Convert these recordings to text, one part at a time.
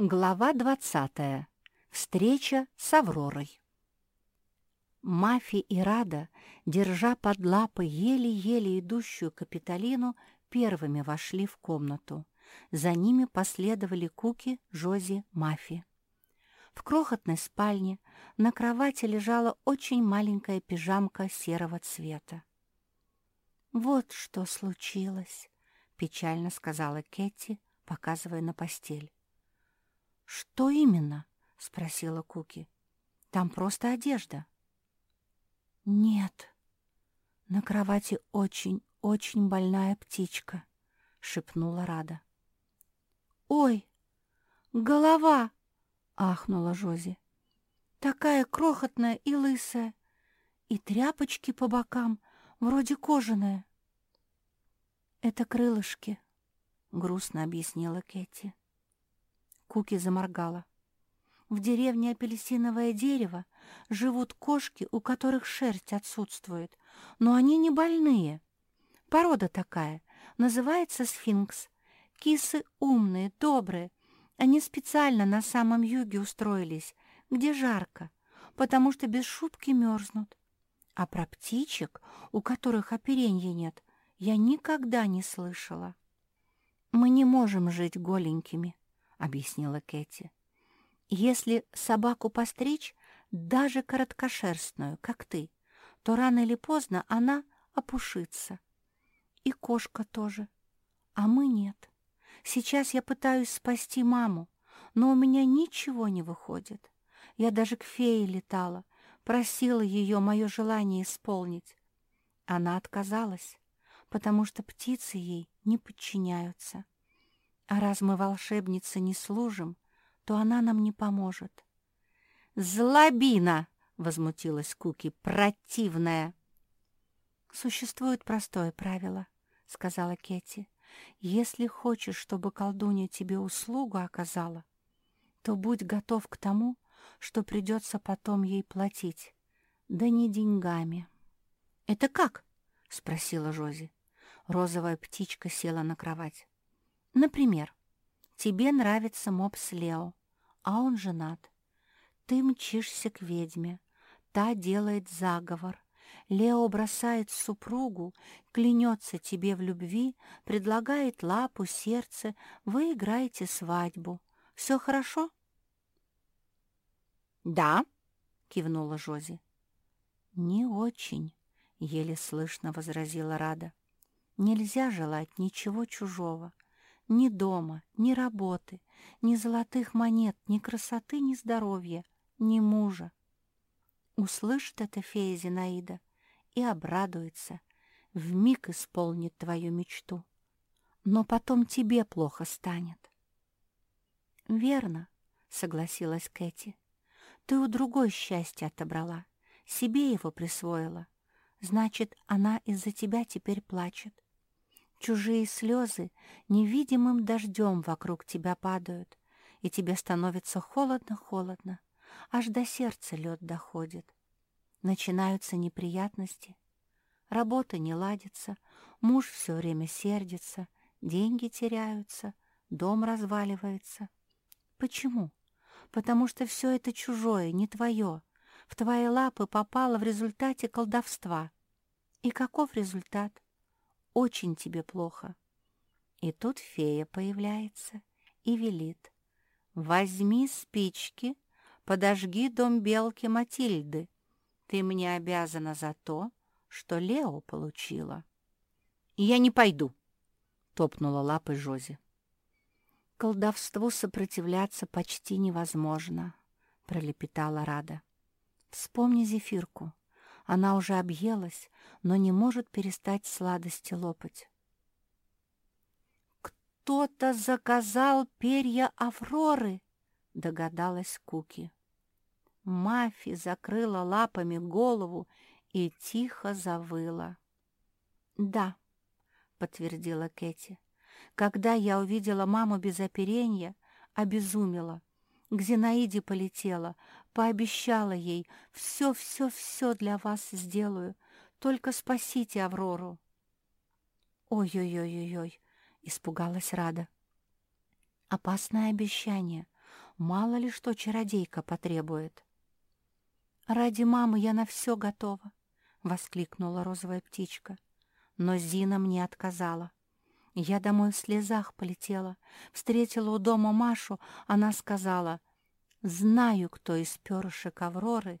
Глава 20. Встреча с Авророй. Мафи и Рада, держа под лапы еле-еле идущую Капитолину, первыми вошли в комнату. За ними последовали Куки, Жози, Мафи. В крохотной спальне на кровати лежала очень маленькая пижамка серого цвета. «Вот что случилось», — печально сказала Кетти, показывая на постель. «Что именно?» — спросила Куки. «Там просто одежда». «Нет, на кровати очень-очень больная птичка», — шепнула Рада. «Ой, голова!» — ахнула Жози. «Такая крохотная и лысая, и тряпочки по бокам, вроде кожаные». «Это крылышки», — грустно объяснила Кэти. Куки заморгала. В деревне Апельсиновое дерево живут кошки, у которых шерсть отсутствует, но они не больные. Порода такая, называется сфинкс. Кисы умные, добрые. Они специально на самом юге устроились, где жарко, потому что без шубки мерзнут. А про птичек, у которых оперенья нет, я никогда не слышала. Мы не можем жить голенькими, — объяснила Кэти. «Если собаку постричь, даже короткошерстную, как ты, то рано или поздно она опушится. И кошка тоже. А мы нет. Сейчас я пытаюсь спасти маму, но у меня ничего не выходит. Я даже к фее летала, просила ее мое желание исполнить. Она отказалась, потому что птицы ей не подчиняются. А раз мы волшебницы не служим, то она нам не поможет. «Злобина!» — возмутилась Куки. «Противная!» «Существует простое правило», — сказала Кетти. «Если хочешь, чтобы колдунья тебе услугу оказала, то будь готов к тому, что придется потом ей платить. Да не деньгами». «Это как?» — спросила Жози. Розовая птичка села на кровать. Например, тебе нравится мопс Лео, а он женат. Ты мчишься к ведьме, та делает заговор. Лео бросает супругу, клянется тебе в любви, предлагает лапу, сердце, вы играете свадьбу. Все хорошо? «Да», — кивнула Жози. «Не очень», — еле слышно возразила Рада. «Нельзя желать ничего чужого. Ни дома, ни работы, ни золотых монет, ни красоты, ни здоровья, ни мужа. Услышит это фея Зинаида и обрадуется, вмиг исполнит твою мечту. Но потом тебе плохо станет. «Верно», — согласилась Кэти. «Ты у другой счастье отобрала, себе его присвоила. Значит, она из-за тебя теперь плачет. Чужие слезы невидимым дождем вокруг тебя падают, и тебе становится холодно-холодно, аж до сердца лед доходит. Начинаются неприятности, работа не ладится, муж все время сердится, деньги теряются, дом разваливается. Почему? Потому что все это чужое, не твое. В твои лапы попало в результате колдовства. И каков результат? Очень тебе плохо». И тут фея появляется и велит. «Возьми спички, подожги дом белки Матильды. Ты мне обязана за то, что Лео получила». «Я не пойду», — топнула лапой Жози. «Колдовству сопротивляться почти невозможно», — пролепетала Рада. «Вспомни зефирку. Она уже объелась, но не может перестать сладости лопать. «Кто-то заказал перья Авроры!» — догадалась Куки. Мафи закрыла лапами голову и тихо завыла. «Да», — подтвердила Кэти, — «когда я увидела маму без оперения, обезумела, к Зинаиде полетела, пообещала ей, все-все-все для вас сделаю, только спасите Аврору. Ой-ой-ой-ой-ой, испугалась Рада. Опасное обещание. Мало ли что чародейка потребует. «Ради мамы я на все готова», — воскликнула розовая птичка. Но Зина мне отказала. Я домой в слезах полетела, встретила у дома Машу, она сказала, «Знаю, кто из перышек Авроры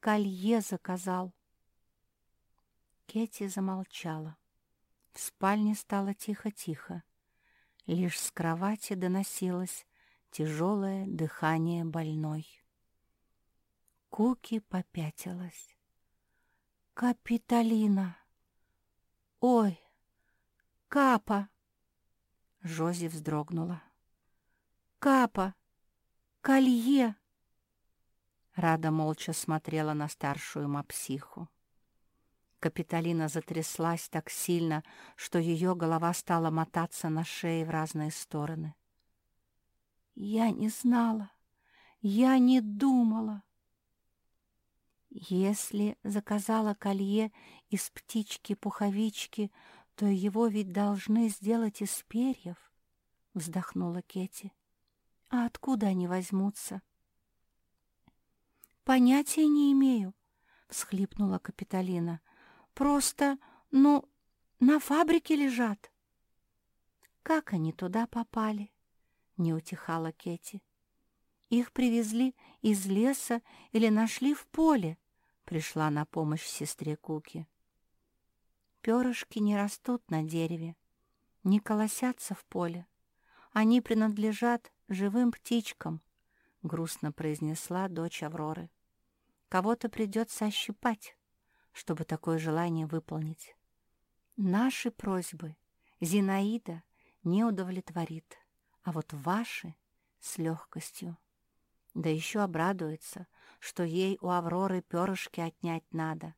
колье заказал». Кетти замолчала. В спальне стало тихо-тихо. Лишь с кровати доносилось тяжелое дыхание больной. Куки попятилась. «Капитолина! Ой, Капа!» Жози вздрогнула. «Капа! Колье!» Рада молча смотрела на старшую мапсиху. Капитолина затряслась так сильно, что ее голова стала мотаться на шее в разные стороны. «Я не знала, я не думала». Если заказала колье из птички-пуховички, то его ведь должны сделать из перьев, — вздохнула Кети. А откуда они возьмутся? Понятия не имею, — всхлипнула Капитолина. Просто, ну, на фабрике лежат. Как они туда попали? Не утихала Кети. Их привезли из леса или нашли в поле, пришла на помощь сестре Куки. Перышки не растут на дереве, не колосятся в поле. Они принадлежат живым птичкам, — грустно произнесла дочь Авроры. Кого-то придется ощипать, чтобы такое желание выполнить. Наши просьбы Зинаида не удовлетворит, а вот ваши — с легкостью. Да еще обрадуется, что ей у Авроры перышки отнять надо.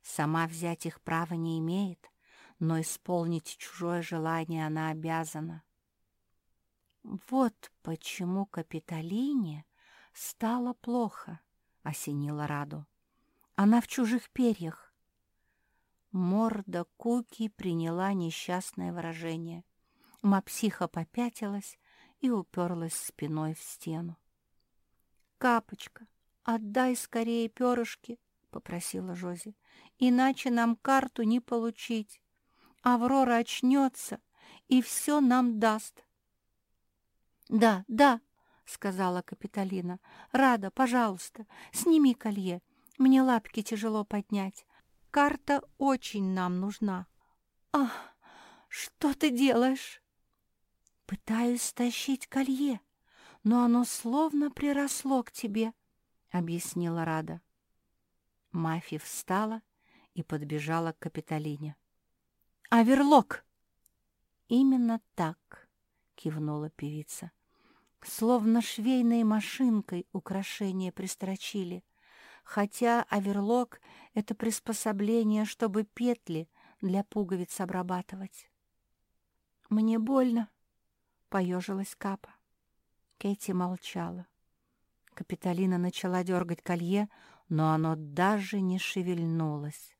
Сама взять их права не имеет, но исполнить чужое желание она обязана. Вот почему Капитолине стало плохо, — осенила Раду. Она в чужих перьях. Морда Куки приняла несчастное выражение. Мапсиха попятилась и уперлась спиной в стену. «Капочка, отдай скорее перышки!» — попросила Жози. «Иначе нам карту не получить. Аврора очнется и все нам даст». «Да, да!» — сказала Капитолина. «Рада, пожалуйста, сними колье. Мне лапки тяжело поднять. Карта очень нам нужна». «Ах, что ты делаешь?» «Пытаюсь стащить колье», но оно словно приросло к тебе», — объяснила Рада. Мафи встала и подбежала к Капитолине. «Аверлок!» «Именно так», — кивнула певица. «Словно швейной машинкой украшения пристрочили, хотя аверлок — это приспособление, чтобы петли для пуговиц обрабатывать». «Мне больно», — поежилась Капа. Кэти молчала. Капитолина начала дергать колье, но оно даже не шевельнулось.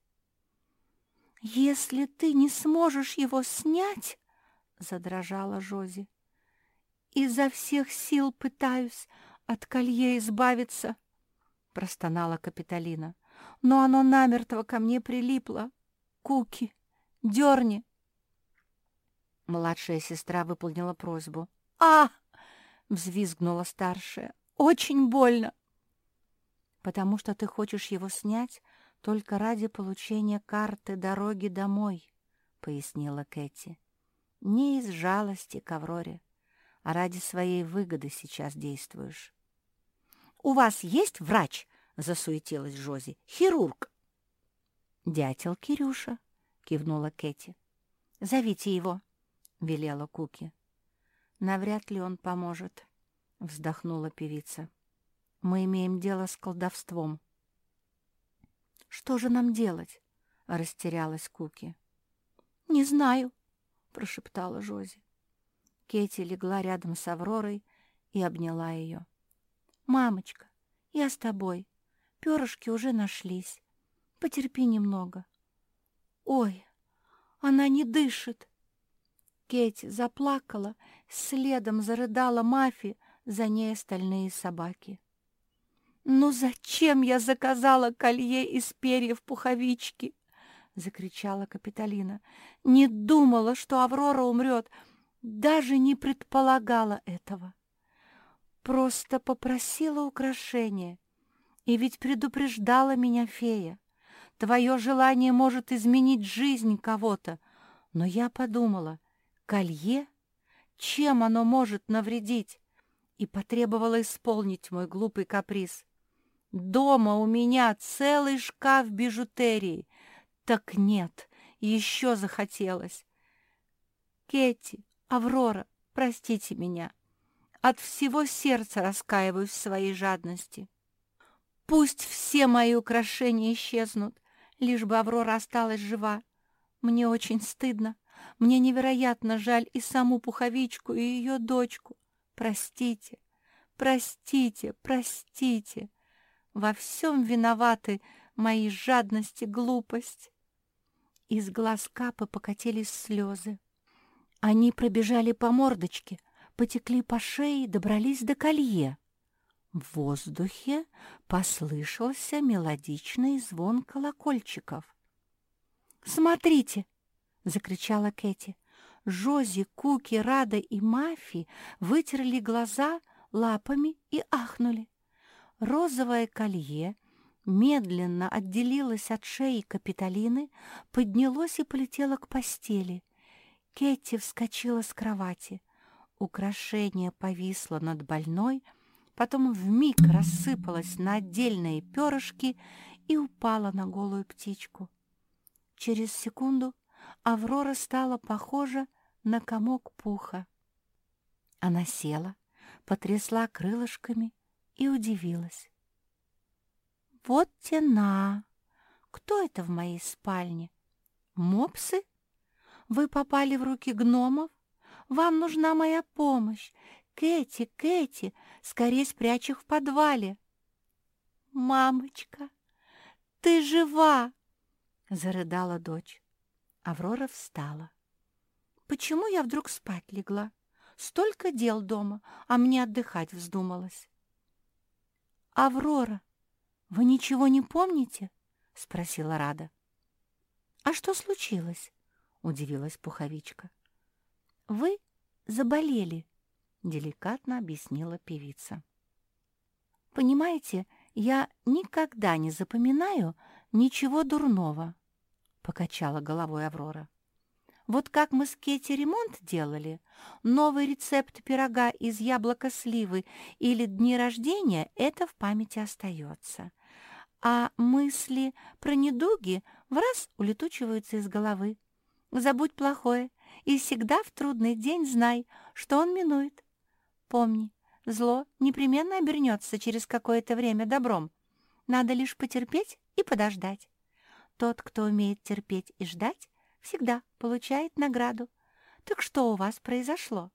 «Если ты не сможешь его снять, — задрожала Жози, — изо всех сил пытаюсь от колье избавиться, — простонала Капитолина, — но оно намертво ко мне прилипло. Куки, дерни!» Младшая сестра выполнила просьбу. «А!» взвизгнула старшая. «Очень больно!» «Потому что ты хочешь его снять только ради получения карты дороги домой», — пояснила Кэти. «Не из жалости к Авроре, а ради своей выгоды сейчас действуешь». «У вас есть врач?» — засуетилась Жози. «Хирург». «Дятел Кирюша», — кивнула Кэти. «Зовите его», — велела Куки. «Навряд ли он поможет», — вздохнула певица. «Мы имеем дело с колдовством». «Что же нам делать?» — растерялась Куки. «Не знаю», — прошептала Жози. Кетти легла рядом с Авророй и обняла ее. «Мамочка, я с тобой. Перышки уже нашлись. Потерпи немного». «Ой, она не дышит!» Кетти заплакала, следом зарыдала Мафи, за ней остальные собаки. «Ну зачем я заказала колье из перьев пуховички?» — закричала Капитолина. «Не думала, что Аврора умрет, даже не предполагала этого. Просто попросила украшения, и ведь предупреждала меня фея. Твое желание может изменить жизнь кого-то, но я подумала, колье? Чем оно может навредить? И потребовала исполнить мой глупый каприз. Дома у меня целый шкаф бижутерии. Так нет, еще захотелось. Кетти, Аврора, простите меня. От всего сердца раскаиваюсь в своей жадности. Пусть все мои украшения исчезнут, лишь бы Аврора осталась жива. Мне очень стыдно. Мне невероятно жаль и саму Пуховичку, и ее дочку. Простите, простите, простите. Во всем виноваты мои жадность и глупость. Из глаз Капы покатились слезы. Они пробежали по мордочке, потекли по шее добрались до колье. В воздухе послышался мелодичный звон колокольчиков. «Смотрите!» — закричала Кэти. Жози, Куки, Рада и Мафи вытерли глаза лапами и ахнули. Розовое колье медленно отделилось от шеи Капитолины, поднялось и полетело к постели. Кетти вскочила с кровати. Украшение повисло над больной, потом вмиг рассыпалось на отдельные перышки и упало на голую птичку. Через секунду Аврора стала похожа на комок пуха. Она села, потрясла крылышками и удивилась. «Вот тена! Кто это в моей спальне? Мопсы? Вы попали в руки гномов? Вам нужна моя помощь! Кэти, Кэти, скорее спрячь их в подвале!» «Мамочка, ты жива!» — зарыдала дочь. Аврора встала. «Почему я вдруг спать легла? Столько дел дома, а мне отдыхать вздумалось». «Аврора, вы ничего не помните?» — спросила Рада. «А что случилось?» — удивилась Пуховичка. «Вы заболели», — деликатно объяснила певица. «Понимаете, я никогда не запоминаю ничего дурного», — покачала головой Аврора. Вот как мы с Кетти ремонт делали, новый рецепт пирога из яблока сливы или дни рождения — это в памяти остается. А мысли про недуги в раз улетучиваются из головы. Забудь плохое и всегда в трудный день знай, что он минует. Помни, зло непременно обернется через какое-то время добром. Надо лишь потерпеть и подождать. Тот, кто умеет терпеть и ждать, всегда получает награду. Так что у вас произошло?»